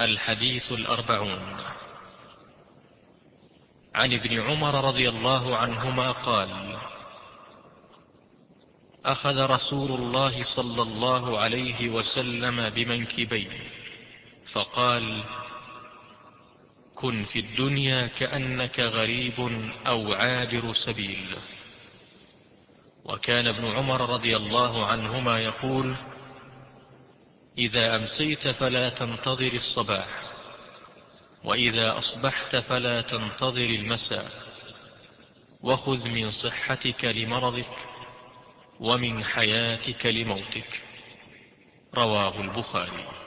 الحديث الأربعون. عن ابن عمر رضي الله عنهما قال أخذ رسول الله صلى الله عليه وسلم بمنكبيه فقال كن في الدنيا كأنك غريب أو عابر سبيل. وكان ابن عمر رضي الله عنهما يقول إذا أمسيت فلا تنتظر الصباح وإذا أصبحت فلا تنتظر المساء. وخذ من صحتك لمرضك ومن حياتك لموتك. رواه البخاري.